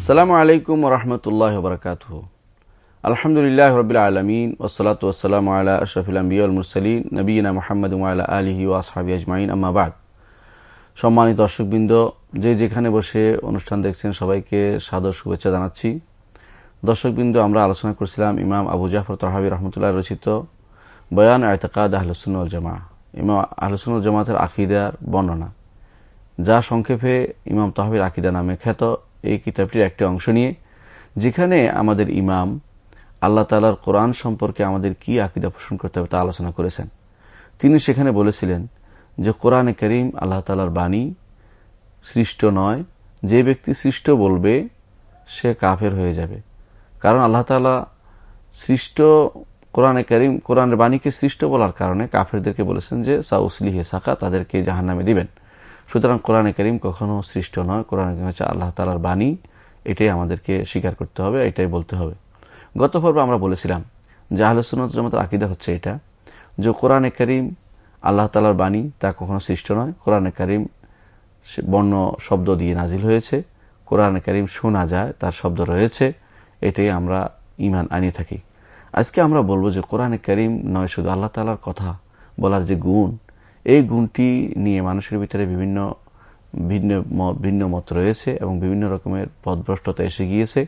আসসালামু আলাইকুম রহমতুল্লাহ বরকাত আলহামদুলিল্লাহ রবিল আলমিন ওসলাত ওসালাম আল্লাহ আশরফুল আম্বিউল মুরসালিন নবীনা মোহাম্মদ আলহি ও আসহাবি আজমাইন আম্মাবাদ সম্মানিত দর্শকবৃন্দ, যে যেখানে বসে অনুষ্ঠান দেখছেন, সবাইকে সাদর শুভেচ্ছা জানাচ্ছি। দর্শকবৃন্দ, আমরা আলোচনা করছিলাম ইমাম আবু জাফর তহাবি রহমতুল্লাহ রচিত বয়ান আয়তকাদ আহলসুল জামা ইমাম আহলসুল জামাতের আকিদার বর্ণনা। যা সংক্ষেপে ইমাম তহাবির আকিদা নামে খ্যাত। এই কিতাবটির একটি অংশ নিয়ে, যেখানে আমাদের ইমাম আল্লাহ তালার কোরআন সম্পর্কে আমাদের কি আকিদা পোষণ করতে হবে তা আলোচনা করেছেন। তিনি সেখানে বলেছিলেন যে, কোরআনে করিম আল্লাহ তালার বাণী সৃষ্ট নয়। যে ব্যক্তি সৃষ্ট বলবে, সে কাফের হয়ে যাবে। কারণ আল্লাহ তালা সৃষ্ট কোরআনে করিম, কোরআনের বাণীকে সৃষ্ট বলার কারণে কাফেরদেরকে বলেছেন যে সাউসলি হেসাকা তাদেরকে জাহান নামে দিবেন। সুতরাং কোরআনে করিম কখনো সৃষ্ট নয়। কোরআন করিম হচ্ছে আল্লাহ তালার বাণী। এটাই আমাদেরকে স্বীকার করতে হবে, এটাই বলতে হবে। গত পর্বে আমরা বলেছিলাম যে আহলসুনত জামাতের আকিদা হচ্ছে এটা, যে কোরআনে করিম আল্লাহ তালার বাণী তা কখনো সৃষ্ট নয়। কোরআনে করিম বর্ণ শব্দ দিয়ে নাজিল হয়েছে। কোরআনে করিম শোনা যায়, তার শব্দ রয়েছে। এটাই আমরা ইমান আনিয়ে থাকি। আজকে আমরা বলব যে কোরআনে করিম নয় শুধু আল্লাহ তালার কথা বলার যে গুণ এই গুণটি নিয়ে মানুষের ভিতরে বিভিন্ন ভিন্ন ভিন্ন মত রয়েছে এবং বিভিন্ন রকমের পদভ্রষ্টতা এসে গিয়েছে।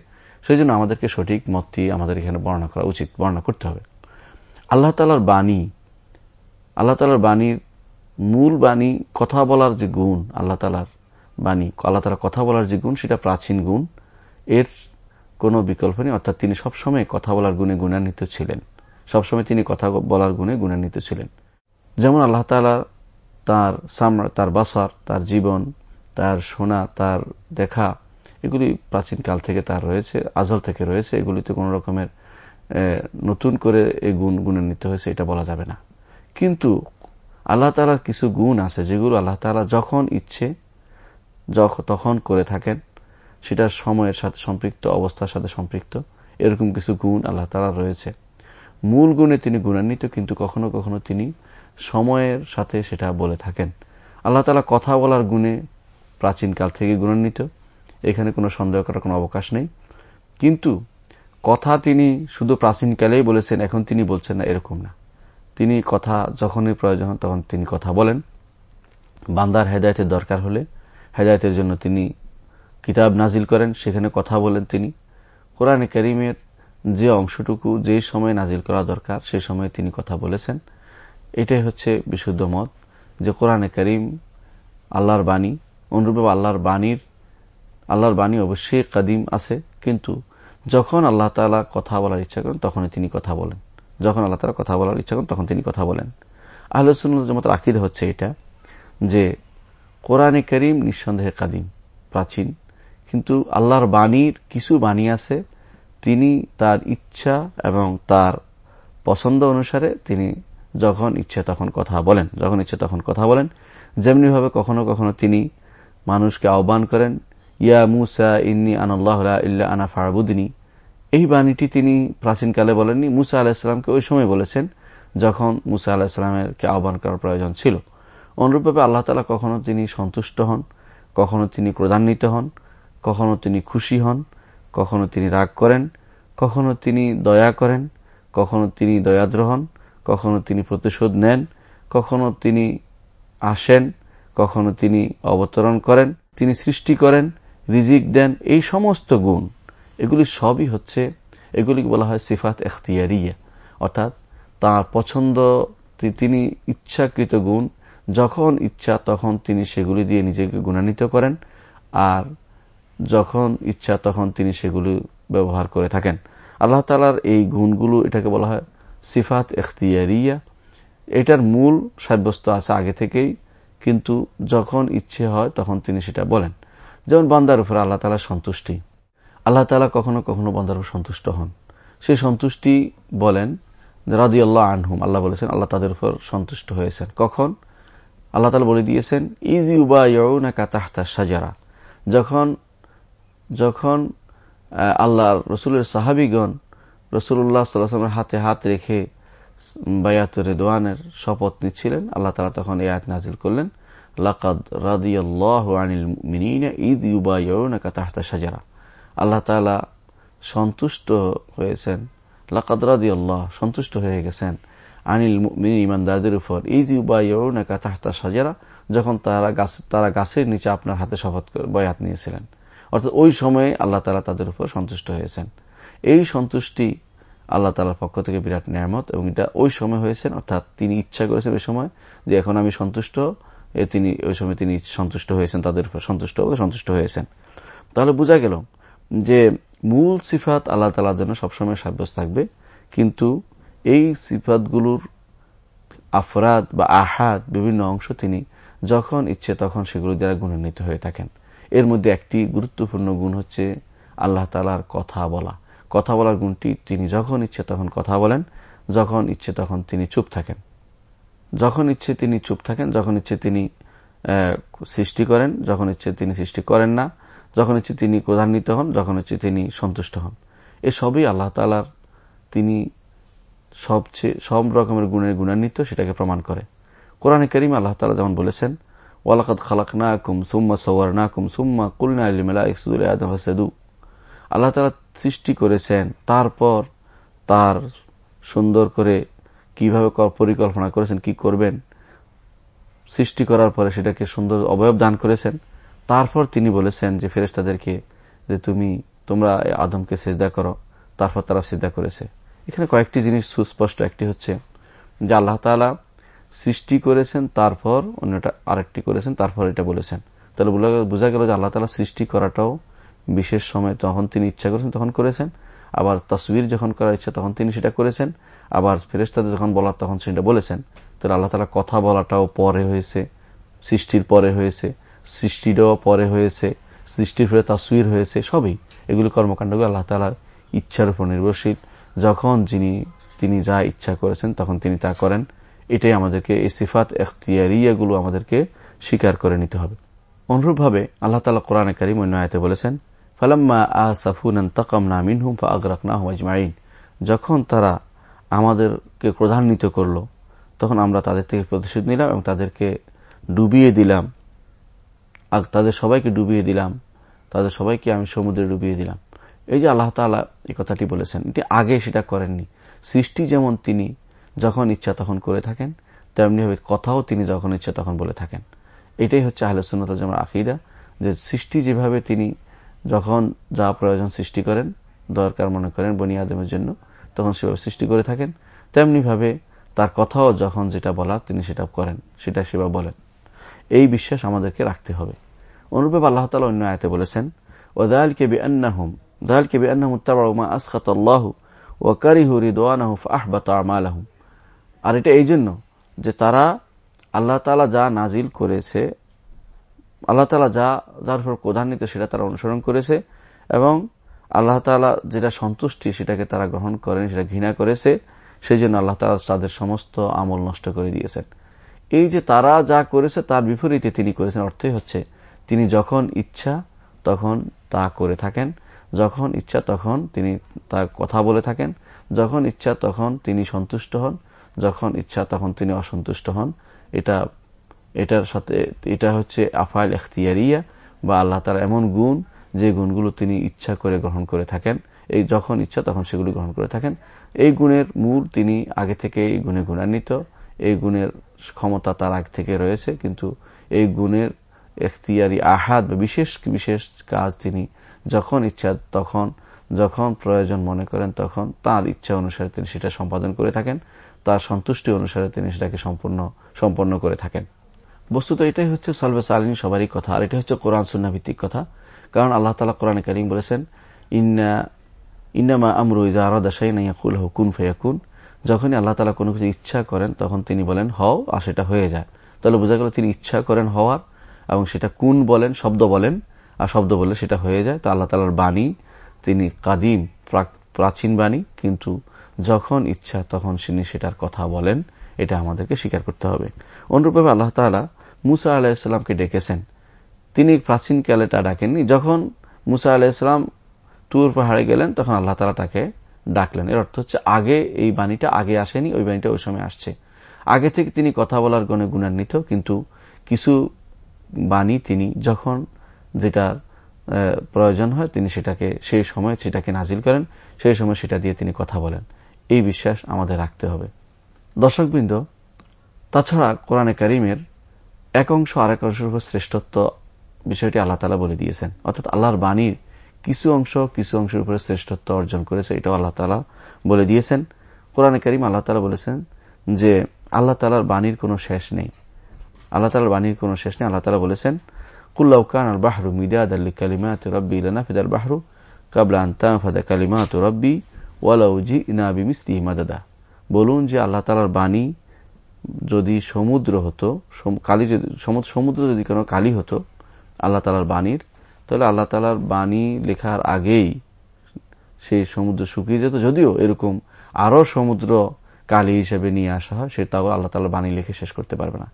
সেই জন্য আমাদেরকে সঠিক মতটি আমাদের এখানে বর্ণনা করা উচিত, বর্ণনা করতে হবে। আল্লাহ তালার বাণী, আল্লাহ তালার বাণীর মূল বাণী কথা বলার যে গুণ, আল্লাহ তালার বাণী, আল্লাহ তালার কথা বলার যে গুণ, সেটা প্রাচীন গুণ। এর কোনো বিকল্প নেই, অর্থাৎ তিনি সবসময় কথা বলার গুণে গুণান্বিত ছিলেন। সবসময় তিনি কথা বলার গুণে গুণান্বিত ছিলেন। যেমন আল্লাহ তালা তার সামরা, তার বাসার, তার জীবন, তার শোনা, তার দেখা, এগুলি প্রাচীনকাল থেকে তার রয়েছে, আজল থেকে রয়েছে, এগুলিতে কোন রকমের নতুন করে এই গুণ গুণান্বিত হয়েছে, এটা বলা যাবে না। কিন্তু আল্লাহ তালার কিছু গুণ আছে, যেগুলো আল্লাহ তালা যখন ইচ্ছে তখন করে থাকেন, সেটা সময়ের সাথে সম্পৃক্ত, অবস্থার সাথে সম্পৃক্ত, এরকম কিছু গুণ আল্লাহ তালার রয়েছে। মূল গুণে তিনি গুণান্বিত, কিন্তু কখনো কখনো তিনি সময়ের সাথে সেটা বলে থাকেন। আল্লাহ তালা কথা বলার গুণে প্রাচীনকাল থেকে গুণান্বিত। এখানে কোনো সন্দেহ করার কোনো অবকাশ নেই। কিন্তু কথা তিনি শুধু প্রাচীনকালেই বলেছেন, এখন তিনি বলছেন না, এরকম না। তিনি কথা যখনই প্রয়োজন তখন তিনি কথা বলেন। বান্দার হেদায়তের দরকার হলে হেদায়তের জন্য তিনি কিতাব নাজিল করেন, সেখানে কথা বলেন তিনি। কোরআনে করিমের যে অংশটুকু যে সময় নাজিল করা দরকার, সে সময় তিনি কথা বলেছেন। এটাই হচ্ছে বিশুদ্ধ মত যে কোরআনে করিম আল্লাহর বাণী অনুরূপে আল্লাহর বাণীর, আল্লাহর বাণী অবশ্যই কাদিম আছে, কিন্তু যখন আল্লাহ তালা কথা বলার ইচ্ছা করেন, তখনই তিনি কথা বলেন। যখন আল্লাহ তালা কথা বলার ইচ্ছা করেন, তখন তিনি কথা বলেন। আহলসুল্লাহ আকিদ হচ্ছে এটা যে কোরআনে করিম নিঃসন্দেহে কাদিম, প্রাচীন, কিন্তু আল্লাহর বাণীর কিছু বাণী আছে, তিনি তার ইচ্ছা এবং তার পছন্দ অনুসারে তিনি যখন ইচ্ছে তখন কথা বলেন, যখন ইচ্ছে তখন কথা বলেন। যেমনিভাবে কখনো কখনো তিনি মানুষকে আহ্বান করেন, ইয়া মুসা ইন্নি আনাল্লাহ ইল্লা আনা ফারাবুদিনী এই বাণীটি তিনি প্রাচীনকালে বলেননি, মুসা আলাহিসামকে ওই সময় বলেছেন যখন মুসা আলাহিসামেরকে আহ্বান করার প্রয়োজন ছিল। অনুরূপভাবে আল্লাহ তালা কখনো তিনি সন্তুষ্ট হন, কখনো তিনি ক্রোধান্বিত হন, কখনো তিনি খুশি হন, কখনো তিনি রাগ করেন, কখনো তিনি দয়া করেন, কখনো তিনি দয়াদ্র হন কখনো তিনি প্রতিশোধ নেন, কখনো তিনি আসেন, কখনো তিনি অবতরণ করেন, তিনি সৃষ্টি করেন, রিজিক দেন, এই সমস্ত গুণ, এগুলি সবই হচ্ছে, এগুলিকে বলা হয় সিফাত এখতিয়ারিয়া। অর্থাৎ তার পছন্দ, তিনি ইচ্ছাকৃত গুণ, যখন ইচ্ছা তখন তিনি সেগুলি দিয়ে নিজেকে গুণান্বিত করেন, আর যখন ইচ্ছা তখন তিনি সেগুলি ব্যবহার করে থাকেন। আল্লাহ তালার এই গুণগুলো এটাকে বলা হয় সিফাত এখতিয়ারিয়া। এটার মূল সাব্যস্ত আছে আগে থেকেই, কিন্তু যখন ইচ্ছে হয় তখন তিনি সেটা বলেন। যেমন বান্দার উপর আল্লাহ তালার সন্তুষ্টি। আল্লাহ তালা কখনো কখনো বান্দার উপর সন্তুষ্ট হন। সেই সন্তুষ্টি বলেন রাদি আল্লাহ আনহুম, আল্লাহ বলেছেন, আল্লাহ তাদের উপর সন্তুষ্ট হয়েছেন। কখন? আল্লাহ তালা বলে দিয়েছেন ইজ ইউবা ইউনাকা তাহতা সাজারা যখন যখন আল্লাহ রসুলের সাহাবিগণ রসুল্লাহ সাল্লামের হাতে হাত রেখে বায়াত রেদোয়ানের শপথ নিচ্ছিলেন। আল্লাহ তালা তখন এই আয়াত নাজিল করলেন, লাকাদ রাদিয়াল্লাহু আনিল মিনিনা ইদ ইউবাইউনাকা তাহতা শাজারা। আল্লাহ তালা সন্তুষ্ট হয়েছেন। লাকাদি আল্লাহ সন্তুষ্ট হয়ে গেছেন। আনিল ইমানদারদের উপর ঈদ উবাইকা তাহতা সাজারা যখন তারা গাছ তারা গাছের নিচে আপনার হাতে শপথ বয়াত নিয়েছিলেন। অর্থাৎ ওই সময়ে আল্লাহ তালা তাদের উপর সন্তুষ্ট হয়েছেন। এই সন্তুষ্টি আল্লাহ তালার পক্ষ থেকে বিরাট নিয়ামত এবং এটা ওই সময় হয়েছেন অর্থাৎ তিনি ইচ্ছা করেছেন ওই সময় যে এখন আমি সন্তুষ্ট তিনি, ওই সময় তিনি সন্তুষ্ট হয়েছেন, তাদের সন্তুষ্ট সন্তুষ্ট হয়েছেন। তাহলে বোঝা গেল যে মূল সিফাত আল্লাহ তালার জন্য সবসময় সাব্যস্ত থাকবে, কিন্তু এই সিফাতগুলোর আফরাদ বা আহাদ বিভিন্ন অংশ তিনি যখন ইচ্ছে তখন সেগুলো দ্বারা গুণান্বিত হয়ে থাকেন। এর মধ্যে একটি গুরুত্বপূর্ণ গুণ হচ্ছে আল্লাহ তালার কথা বলা। কথা বলার গুণটি তিনি যখন ইচ্ছে তখন কথা বলেন, যখন ইচ্ছে তখন তিনি চুপ থাকেন। যখন ইচ্ছে তিনি চুপ থাকেন, যখন ইচ্ছে তিনি সৃষ্টি করেন, যখন ইচ্ছে তিনি সৃষ্টি করেন না, যখন ইচ্ছে তিনি ক্রধান্বিত হন, যখন ইচ্ছে তিনি সন্তুষ্ট হন। এসবই আল্লাহ তালার তিনি সবচেয়ে, সব রকমের গুণের গুণান্বিত সেটাকে প্রমাণ করে। কোরআনে করিম আল্লাহ তালা যেমন বলেছেন ওয়ালাকাত খালাক না কুম সুম্মা সওয়ার না কুম সুম্মা কুলনা আলিমেলা ইকসুদুল আদম হাসেদু আল্লাহ তালা সৃষ্টি করেছেন, তারপর তার সুন্দর করে কীভাবে পরিকল্পনা করেছেন, কি করবেন, সৃষ্টি করার পরে সেটাকে সুন্দর অবয়ব দান করেছেন। তারপর তিনি বলেছেন যে ফেরেস্তাদেরকে যে তুমি, তোমরা আদমকে সেজদা করো। তারপর তারা সেজদা করেছে। এখানে কয়েকটি জিনিস সুস্পষ্ট। একটি হচ্ছে যে আল্লাহ তালা সৃষ্টি করেছেন, তারপর অন্যটা আরেকটি করেছেন, তারপর এটা বলেছেন। তাহলে বোঝা গেল যে আল্লাহ তালা সৃষ্টি করাটাও বিশেষ সময় তখন তিনি ইচ্ছা করেছেন, তখন করেছেন। আবার তসবির যখন করার ইচ্ছা, তখন তিনি সেটা করেছেন। আবার ফেরেস্তাদের যখন বলার, তখন সেটা বলেছেন। তাহলে আল্লাহ তালা কথা বলাটাও পরে হয়েছে, সৃষ্টির পরে হয়েছে সৃষ্টিটাও পরে হয়েছে, সৃষ্টির ফলে তসবির হয়েছে, সবই। এগুলি কর্মকাণ্ডগুলো আল্লাহ তালার ইচ্ছার উপর নির্ভরশীল। যখন যিনি, তিনি যা ইচ্ছা করেছেন, তখন তিনি তা করেন। এটাই আমাদেরকে, এই সিফাত এখতিয়ারিয়াগুলো আমাদেরকে স্বীকার করে নিতে হবে। অনুরূপভাবে আল্লাহ তালা কোরআনে কারিম আয়তে বলেছেন যখন তারা আমাদেরকে প্রধান্বিত করল, তখন আমরা তাদের থেকে প্রতিশোধ নিলাম এবং তাদেরকে ডুবিয়ে দিলাম। তাদের সবাইকে ডুবিয়ে দিলাম। তাদের সবাইকে আমি সমুদ্রে ডুবিয়ে দিলাম। এই যে আল্লাহ তালা এই কথাটি বলেছেন, এটি আগে সেটা করেননি। সৃষ্টি যেমন তিনি যখন ইচ্ছা তখন করে থাকেন, তেমনিভাবে কথাও তিনি যখন ইচ্ছা তখন বলে থাকেন। এটাই হচ্ছে আহলসুন্নত যেমন আকিদা, যে সৃষ্টি যেভাবে তিনি যখন যা প্রয়োজন সৃষ্টি করেন, দরকার মনে করেন বনি আদমের জন্য, তখন সেভাবে সৃষ্টি করে থাকেন। তেমনিভাবে তার কথাও যখন যেটা বলার তিনি সেটা করেন, সেটা সেবা বলেন। এই বিশ্বাস আমাদেরকে রাখতে হবে। অনুরূপে আল্লাহ তালা অন্য আয়তে বলেছেন ও দায়ালকে বি আন্নাহুম দায়ালকে বি আন্নাহুম তাবাউমা আসখাত আল্লাহ ও কারিহু রিদওয়ানাহু ফাহবাত আমালাহুম। আর এটা এই জন্য যে তারা আল্লাহ তালা যা নাজিল করেছে আল্লাহ তালা যা, যার উপর প্রধান্বিত সেটা তারা অনুসরণ করেছে এবং আল্লাহ তালা যেটা সন্তুষ্টি, সেটাকে তারা গ্রহণ করেন, সেটা ঘৃণা করেছে সেই জন্য আল্লাহ তালা তাদের সমস্ত আমল নষ্ট করে দিয়েছেন। এই যে তারা যা করেছে, তার বিপরীতে তিনি করেছেন, অর্থই হচ্ছে তিনি যখন ইচ্ছা তখন তা করে থাকেন, যখন ইচ্ছা তখন তিনি তা কথা বলে থাকেন, যখন ইচ্ছা তখন তিনি সন্তুষ্ট হন, যখন ইচ্ছা তখন তিনি অসন্তুষ্ট হন, এটা এটার সাথে, এটা হচ্ছে আফাইল এখতিয়ারিয়া বা আল্লাহ তার এমন গুণ যে গুণগুলো তিনি ইচ্ছা করে গ্রহণ করে থাকেন। এই যখন ইচ্ছা তখন সেগুলি গ্রহণ করে থাকেন। এই গুণের মূল তিনি আগে থেকে এই গুণে গুণান্বিত। এই গুণের ক্ষমতা তার আগ থেকে রয়েছে, কিন্তু এই গুণের এখতিয়ারি আহাদ বা বিশেষ বিশেষ কাজ তিনি যখন ইচ্ছা তখন, যখন প্রয়োজন মনে করেন তখন তার ইচ্ছা অনুসারে তিনি সেটা সম্পাদন করে থাকেন। তার সন্তুষ্টি অনুসারে তিনি সেটাকে সম্পূর্ণ, সম্পন্ন করে থাকেন। বস্তুত এটাই হচ্ছে সলবে সালিনী সবারই কথা, আর এটা হচ্ছে কোরআন সুন্না ভিত্তিক কথা। কারণ আল্লাহ তালা কোরআন করিম বলেছেন, ইন্না, ইন্নামা আমরু ইজা আরাদাশাইনাইয়াকুল হুকুন ফেয়াকুন। যখনই আল্লাহ তালা কোনো কিছু ইচ্ছা করেন, তখন তিনি বলেন, হও, আর সেটা হয়ে যায়। তাহলে বোঝা গেল তিনি ইচ্ছা করেন হওয়ার, এবং সেটা কুন বলেন, শব্দ বলেন, আর শব্দ বলে সেটা হয়ে যায়। তো আল্লাহ তালার বাণী, তিনি কাদিম প্রাচীন বাণী, কিন্তু যখন ইচ্ছা তখন তিনি সেটার কথা বলেন। এটা আমাদেরকে স্বীকার করতে হবে। অনুরূপভাবে আল্লাহ তালা মুসা আলাহিসাল্লামকে ডেকেছেন। তিনি প্রাচীনকালে তা ডাকেননি। যখন মুসা আলাহিসাল্লাম টুর পাহাড়ে গেলেন, তখন আল্লাহ তালা তাকে ডাকলেন। এর অর্থ হচ্ছে, আগে এই বাণীটা আগে আসেনি, ওই বাণীটা ওই সময় আসছে। আগে থেকে তিনি কথা বলার গণে গুণান্বিত, কিন্তু কিছু বাণী তিনি যখন যেটার প্রয়োজন হয়, তিনি সেটাকে, সেই সময় সেটাকে নাজিল করেন, সেই সময় সেটা দিয়ে তিনি কথা বলেন। এই বিশ্বাস আমাদের রাখতে হবে। দর্শকবৃন্দ, তাছাড়া কোরআনে করিমের এক অংশ আরেক অংশের উপর শ্রেষ্ঠত্ব বিষয়টি আল্লাহ তালা বলে দিয়েছেন। অর্থাৎ আল্লাহর বাণীর কিছু অংশ কিছু অংশের উপরে শ্রেষ্ঠত্ব অর্জন করেছে, এটাও আল্লাহ তালা বলে দিয়েছেন। কোরআনে করিম আল্লাহ তালা বলেছেন যে আল্লাহ তালার বাণীর কোনো শেষ নেই। আল্লাহ তালার বাণীর কোনো শেষ নেই। আল্লাহ তালা বলেছেন কুল্লাউকান আল বাহরু মিদাদ আল্লি কালিমাত রব্বি ফিদার বাহরু কাবলা আন্তাম ফাদা কালিমাত রব্বি ওয়ালাউজি ইনাবি মিস্তি মাদাদা। বলুন যে আল্লাহ তালার বাণী যদি সমুদ্র হতো কালি যদি সমুদ্র যদি কোনো কালি হতো, আল্লাহ তালার বাণীর, তাহলে আল্লাহ তালার বাণী লেখার আগেই সেই সমুদ্র শুকিয়ে যেত। যদিও এরকম আরও সমুদ্র কালী হিসেবে নিয়ে আসা হয়, সেটাও আল্লাহ তালার বাণী লিখে শেষ করতে পারবে না।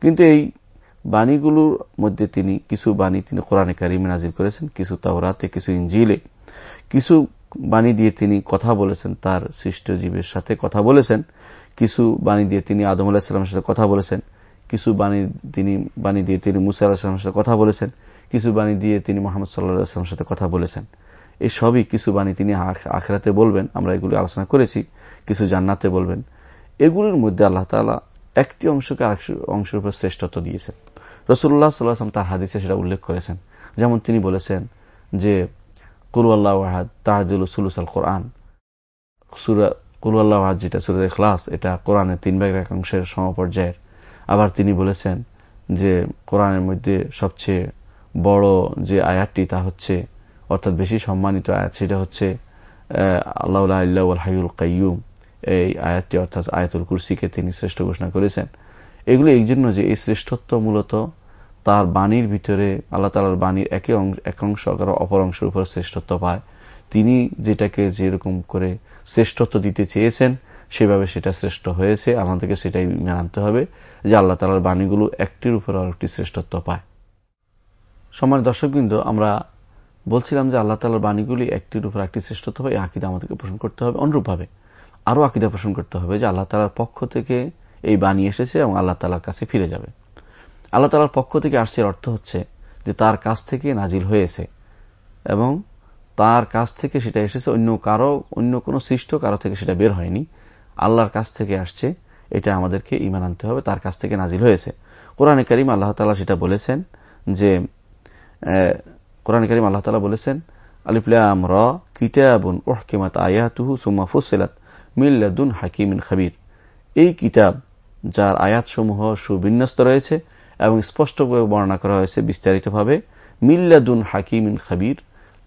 কিন্তু এই বাণীগুলোর মধ্যে তিনি, কিছু বাণী তিনি কোরআনে কারিমে নাজির করেছেন, কিছু তাওরাতে, কিছু ইঞ্জিলে কিছু বাণী দিয়ে তিনি কথা বলেছেন, তার সৃষ্ট জীবের সাথে কথা বলেছেন। কিছু বাণী দিয়ে তিনি আদম আলাহিসামের সাথে কথা বলেছেন, কিছু বাণী তিনি, বাণী দিয়ে তিনি মুসা আলাহিসামের সাথে কথা বলেছেন, কিছু বাণী দিয়ে তিনি মোহাম্মদ সাল্লাহামের সাথে কথা বলেছেন। এই সবই কিছু বাণী তিনি আখেরাতে বলবেন, আমরা এগুলি আলোচনা করেছি, কিছু জান্নাতে বলবেন। এগুলির মধ্যে আল্লাহ তালা একটি অংশকে অংশের উপর শ্রেষ্ঠত্ব দিয়েছেন। রসুল্লাহ সাল্লাহাম তার হাদিসে সেটা উল্লেখ করেছেন। যেমন তিনি বলেছেন যে কুরুয়াল্লাহ ওয়াহাদ তাহাজুল সুলুসাল কোরআন। কুরুয়াল্লাহ ওয়াহাদ যেটা সুরদ এটা কোরআনের তিন ভাগের একাংশের সমপর্যায়ের। আবার তিনি বলেছেন যে কোরআনের মধ্যে সবচেয়ে বড় যে আয়াতটি, তা হচ্ছে, অর্থাৎ বেশি সম্মানিত আয়াত, সেটা হচ্ছে আল্লাহ হাইউল কাইয়ুম। এই আয়াতটি, অর্থাৎ আয়াতুল কুরসিকে তিনি শ্রেষ্ঠ ঘোষণা করেছেন। এগুলো এই জন্য যে এই শ্রেষ্ঠত্ব মূলত তার বাণীর ভিতরে আল্লাহ তালার বাণীর একে এক অংশ অপর অংশের উপর শ্রেষ্ঠত্ব পায়। তিনি যেটাকে যেরকম করে শ্রেষ্ঠত্ব দিতে চেয়েছেন, সেভাবে সেটা শ্রেষ্ঠ হয়েছে। আমাদেরকে সেটাই মানতে হবে যে আল্লাহ তালার বাণীগুলো একটির উপর আরেকটি শ্রেষ্ঠত্ব পায়। সময় দর্শকবৃন্দ, আমরা বলছিলাম যে আল্লাহ তালার বাণীগুলি একটির উপর একটি শ্রেষ্ঠত্ব হয় এই আকিদা আমাদেরকে পোষণ করতে হবে। অনুরূপভাবে আরও আকিদা পোষণ করতে হবে যে আল্লাহ তালার পক্ষ থেকে এই বাণী এসেছে এবং আল্লাহ তালার কাছে ফিরে যাবে। আল্লাহ তালার পক্ষ থেকে আসছে অর্থ হচ্ছে যে তার কাছ থেকে নাজিল হয়েছে এবং তার কাছ থেকে সেটা এসেছে, অন্য কারও, অন্য কোনো সৃষ্ট কারও থেকে সেটা বের হয়নি। আল্লাহর কাছ থেকে আসছে, এটা আমাদেরকে ইমান আনতে হবে, তার কাছ থেকে নাজিল হয়েছে। কোরআনে করিম আল্লাহ তালা সেটা বলেছেন যে কোরআন করিম আল্লাহ তালা বলেছেন আলিফলাম র কিতাবুন ওহকেমাত আয়াতুহু সুম্মা ফুসেলাত মিল্লাদুন হাকিমিন খাবির। এই কিতাব, যার আয়াতসমূহ সুবিন্যস্ত রয়েছে এবং স্পষ্টভাবে বর্ণনা করা হয়েছে বিস্তারিতভাবে মিল্লাদুন হাকিমিন খাবির।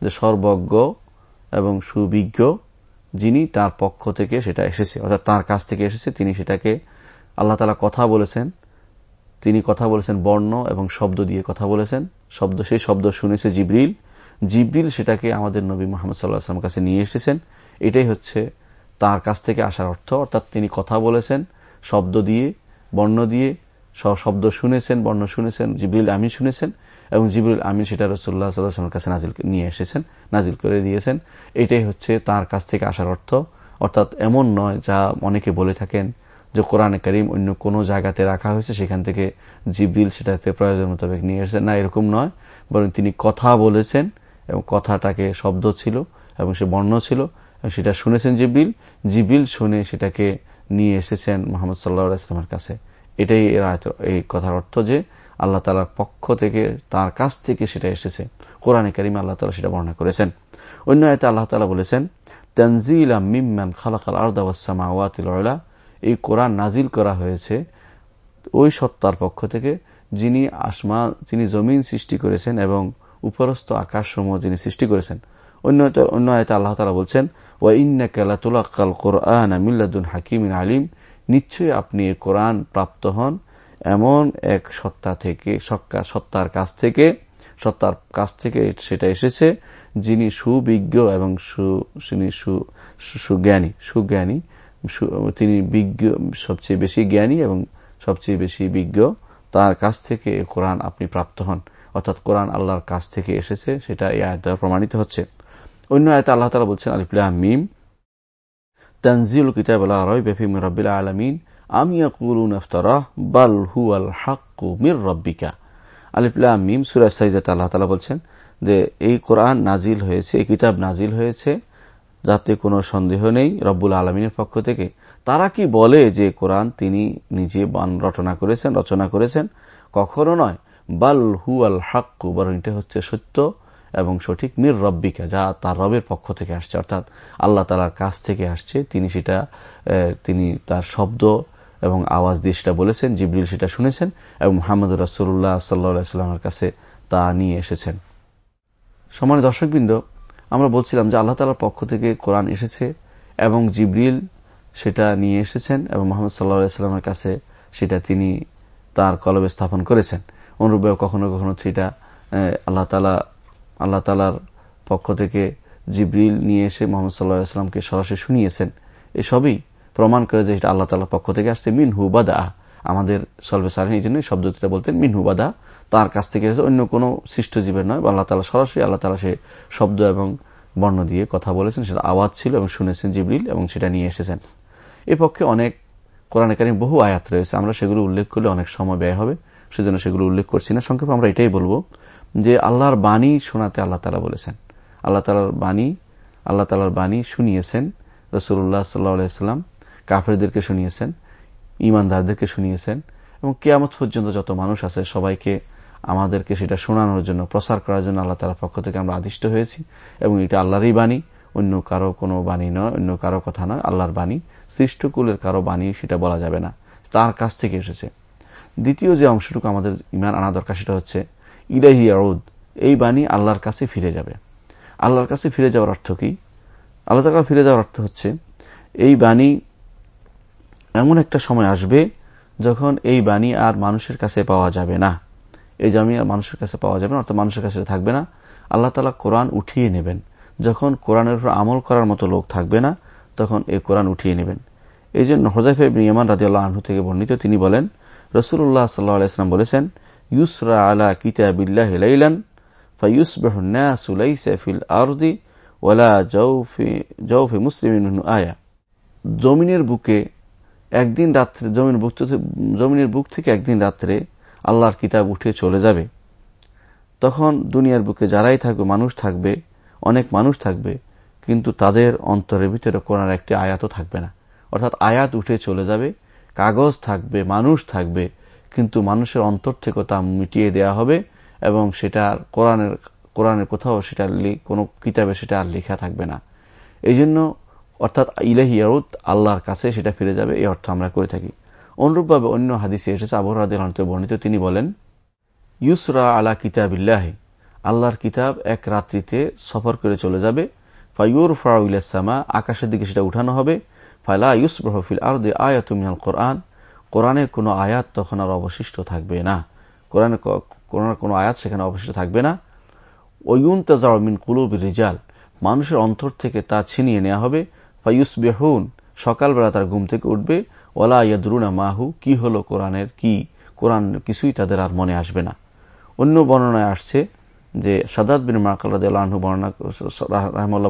যে সর্বজ্ঞ এবং সুবিজ্ঞ যিনি তার পক্ষ থেকে সেটা এসেছে, অর্থাৎ তার কাছ থেকে এসেছে, তিনি সেটাকে আল্লাহ তালা কথা বলেছেন, তিনি কথা বলেছেন বর্ণ এবং শব্দ দিয়ে কথা বলেছেন, শব্দ, সেই শব্দ শুনেছে জিব্রিল জিব্রিল সেটাকে আমাদের নবী মোহাম্মদ সাল্লাহাম কাছে নিয়ে এসেছেন, এটাই হচ্ছে তার কাছ থেকে আসার অর্থ, অর্থাৎ তিনি কথা বলেছেন, শব্দ দিয়ে, বর্ণ দিয়ে শব্দ শুনেছেন, বর্ণ শুনেছেন, জিব্রিল আমি শুনেছেন এবং জিবরুল আমিন সেটা রসুল্লাহ সাল্লাহামের কাছে নাজিল নিয়ে এসেছেন নাজিল করে দিয়েছেন। এটাই হচ্ছে তার কাছ থেকে আসার অর্থ। অর্থাৎ এমন নয় যা অনেকে বলে থাকেন যে কোরআনে করিম অন্য কোনো জায়গাতে রাখা হয়েছে, সেখান থেকে জিবরিল সেটাতে প্রয়োজন মোতাবেক নিয়ে এসেছেন। না, এরকম নয়। বরং তিনি কথা বলেছেন এবং কথাটাকে শব্দ ছিল এবং সে বর্ণ ছিল সেটা শুনেছেন জিবরিল। জিবিল শুনে সেটাকে নিয়ে এসেছেন মোহাম্মদ সাল্লাহ ইসলামের কাছে। এটাই এর এই কথার অর্থ যে আল্লাহ তালার পক্ষ থেকে, তার কাছ থেকে সেটা এসেছে। কোরআনে করিমে আল্লাহ তালা সেটা বর্ণনা করেছেন। অন্য আয়তে আল্লাহ তালা বলেছেন, তানজিলা মিম্মান খালাকাল আর্দাওয়াসামা এই কোরআন নাজিল করা হয়েছে ওই সত্তার পক্ষ থেকে, যিনি আসমা, যিনি জমিন সৃষ্টি করেছেন এবং উপরস্থ আকাশ সমূহ যিনি সৃষ্টি করেছেন। অন্য আয়তে আল্লাহ তালা বলছেন, ওয়া ইন্না কালাতুলাক্কাল কোরআন মিল্লাদুন হাকিম আলিম নিশ্চয়ই আপনি কোরআন প্রাপ্ত হন এমন এক সত্তা থেকে সত্তার কাছ থেকে, সত্তার কাছ থেকে সেটা এসেছে যিনি সুবিজ্ঞ এবং তিনি সুজ্ঞানী সুজ্ঞানী তিনি বিজ্ঞ, সবচেয়ে বেশি জ্ঞানী এবং সবচেয়ে বেশি বিজ্ঞ। তার কাছ থেকে কোরআন আপনি প্রাপ্ত হন। অর্থাৎ কোরআন আল্লাহর কাছ থেকে এসেছে, সেটা এই আয়ত প্রমাণিত হচ্ছে। অন্য আয়তে আল্লাহ তালা বলছেন আলিফুল্লাহ মিম। তানজিল কিতাব আল্লাহ রয় বেফিম রবিল আলমিন। আমি ইয়াকুলুন ইফতারাহ, বাল হুয়াল হাক্কু মির রব্বিকা। আলিফলাম মিম, সুরা সাইজাত আল্লাহ তালা বলছেন যে, এই কোরআন নাজিল হয়েছে, এই কিতাব নাজিল হয়েছে, যাতে কোনো সন্দেহ নেই রব্বুল আলমিনের পক্ষ থেকে। তারা কি বলে যে, কোরআন তিনি নিজে বান রচনা করেছেন রচনা করেছেন? কখনো নয়। বাল হু আল হাক্কু, বরং এটা হচ্ছে সত্য। এবং সঠিক মির রব্বিকা যা তার রবের পক্ষ থেকে আসছে, অর্থাৎ আল্লাহ তালার কাছ থেকে আসছে। তিনি সেটা তিনি তার শব্দ এবং আওয়াজ দিয়ে সেটা বলেছেন, জিবরিল সেটা শুনেছেন এবং মোহাম্মদ রাসুল্লাহ সাল্লাহামের কাছে তা নিয়ে এসেছেন। সমানের দর্শকবৃন্দ, আমরা বলছিলাম যে আল্লাহ তালার পক্ষ থেকে কোরআন এসেছে এবং জিবরিল সেটা নিয়ে এসেছেন এবং মোহাম্মদ সাল্লাহামের কাছে সেটা তিনি তার কলবে স্থাপন করেছেন। অনুরূপে কখনো কখনো সেটা আল্লাহ তালা আল্লাহ তালার পক্ষ থেকে জিবরিল নিয়ে এসে মোহাম্মদ সাল্লাহ আসলামকে সরাসরি শুনিয়েছেন। এসবই প্রমাণ করে যে এটা আল্লাহ তালার পক্ষ থেকে আসছে। মিন হুবাদা আমাদের সলবে সারেন এই জন্য শব্দটিটা বলতেন মিন হুবাদা তার কাছ থেকে এসেছে অন্য কোনো সৃষ্ট জীবের নয়, আল্লাহ তালা সরাসরি, আল্লাহ তালা সে শব্দ এবং বর্ণ দিয়ে কথা বলেছেন, সেটা আওয়াজ ছিল এবং শুনেছেন জিবরিল এবং সেটা নিয়ে এসেছেন। এ পক্ষে অনেক কোরআন বহু আয়াত রয়েছে, আমরা সেগুলো উল্লেখ করলে অনেক সময় ব্যয় হবে, সেজন্য সেগুলো উল্লেখ করছি না। সংক্ষেপে আমরা এটাই বলব যে আল্লাহর বাণী শোনাতে আল্লাহ তালা বলেছেন। আল্লাহ তালার বাণী, আল্লাহ তালার বাণী শুনিয়েছেন। রসুল্লাহ সাল্লাহাম কাফেরদেরকে শুনিয়েছেন ইমানদারদেরকে শুনিয়েছেন এবং কেয়ামত পর্যন্ত যত মানুষ আছে সবাইকে আমাদেরকে সেটা শোনানোর জন্য প্রসার করার জন্য আল্লাহ তালার পক্ষ থেকে আমরা আদিষ্ট হয়েছি এবং এটা আল্লাহরই বাণী। অন্য কারও কোনো বাণী নয়, অন্য কারও কথা নয়, আল্লাহর বাণী। সৃষ্টকুলের কারও বাণী সেটা বলা যাবে না। তার কাছ থেকে এসেছে। দ্বিতীয় যে অংশটুকু আমাদের ইমান আনা দরকার সেটা হচ্ছে ইলাহি আউদ এই বাণী আল্লাহর কাছে ফিরে যাবে। আল্লাহর কাছে ফিরে যাওয়ার অর্থ কি? আল্লাহ তালা ফিরে যাওয়ার অর্থ হচ্ছে, এই বাণী এমন একটা সময় আসবে যখন এই বাণী আর মানুষের কাছে পাওয়া যাবে না। এই জামি আর মানুষের কাছে পাওয়া যাবে না, অর্থাৎ মানুষের কাছে থাকবে না। আল্লাহ তালা কোরআন উঠিয়ে নেবেন। যখন কোরআনের উপর আমল করার মতো লোক থাকবে না, তখন এই কোরআন উঠিয়ে নেবেন। এই জন্য হোজাইফে ইমান রাজি আল্লাহ আহ্ন থেকে বর্ণিত তিনি বলেন রসুল্লাহ সাল্লাহ আলাইসলাম বলেছেন ইউসরা আলা কিতাবিল্লাহ লাইলান فيصبح الناس ليس في الأرض ولا جوف جوف مسلم আয়া জমিনের বুকে একদিন রাত্রে জমির বুক জমিনের বুক থেকে একদিন রাত্রে আল্লাহর কিতাব উঠে চলে যাবে তখন দুনিয়ার বুকে যারাই থাকবে মানুষ থাকবে অনেক মানুষ থাকবে কিন্তু তাদের অন্তরের ভিতরে কোরআন একটি আয়াতও থাকবে না অর্থাৎ আয়াত উঠে চলে যাবে কাগজ থাকবে মানুষ থাকবে কিন্তু মানুষের অন্তর থেকে তা মিটিয়ে দেয়া হবে এবং সেটা কোরআনের কোরআনের কোথাও সেটা কোনো কিতাবে সেটা আর লেখা থাকবে না। এই জন্য অর্থাৎ ইলাহি আরুদ আল্লাহর কাছে সেটা ফিরে যাবে, এই অর্থ আমরা করে থাকি। অনুরূপভাবে অন্য হাদিসে এসেছে আবহাওয়াদের বর্ণিত, তিনি বলেন, ইউসরা আলা কিতাবিল্লাহ আল্লাহর কিতাব এক রাত্রিতে সফর করে চলে যাবে। ফাইউর ফাউলামা আকাশের দিকে সেটা উঠানো হবে। ফাইলা ইউস বহফিল আর দে আয়াতুমিনাল কোরআন। কোরআনের কোনো আয়াত তখন আর অবশিষ্ট থাকবে না। কোরআনের কোরআনের কোনো আয়াত সেখানে অবশিষ্ট থাকবে না। ওয়ুন তাজামিন কুলুব রিজাল, মানুষের অন্তর থেকে তা ছিনিয়ে নেওয়া হবে। ফাইউস বেহুন সকালবেলা তার ঘুম থেকে উঠবে। ওলা ইয়াদরুনা মাহু, কি হলো কোরআনের কি? কোরআন কিছুই তাদের আর মনে আসবে না। অন্য বর্ণনায় আসছে যে সাদাত বিন মাকাল বর্ণনা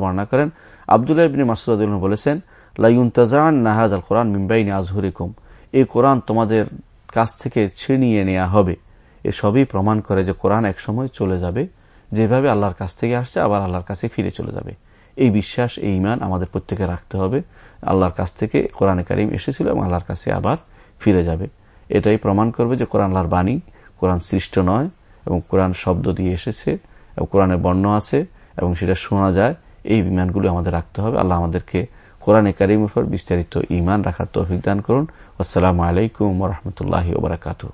বর্ণনা করেন, আবদুল্লাহ বিন মাসুদ বলেছেন লাইউন তাজান নাহাজ আল কোরআন মিম্বাইনি আজহুরিকুম। এই কোরআন তোমাদের কাছ থেকে ছিনিয়ে নেওয়া হবে। এ সবই প্রমাণ করে যে কোরআন এক সময় চলে যাবে। যেভাবে আল্লাহর কাছ থেকে আসছে, আবার আল্লাহর কাছে ফিরে চলে যাবে। এই বিশ্বাস, এই ইমান আমাদের প্রত্যেকে রাখতে হবে। আল্লাহর কাছ থেকে কোরআনে কারিম এসেছিল এবং আল্লাহর কাছে আবার ফিরে যাবে। এটাই প্রমাণ করবে যে কোরআন আল্লাহর বাণী, কোরআন সৃষ্ট নয় এবং কোরআন শব্দ দিয়ে এসেছে এবং কোরআনে বর্ণ আছে এবং সেটা শোনা যায়। এই বিমানগুলো আমাদের রাখতে হবে। আল্লাহ আমাদেরকে কোরআনে কারিমের উপর বিস্তারিত ইমান রাখার তৌফিক দান করুন। আসসালামু আলাইকুম রহমতুল্লাহ ওবরাকাতু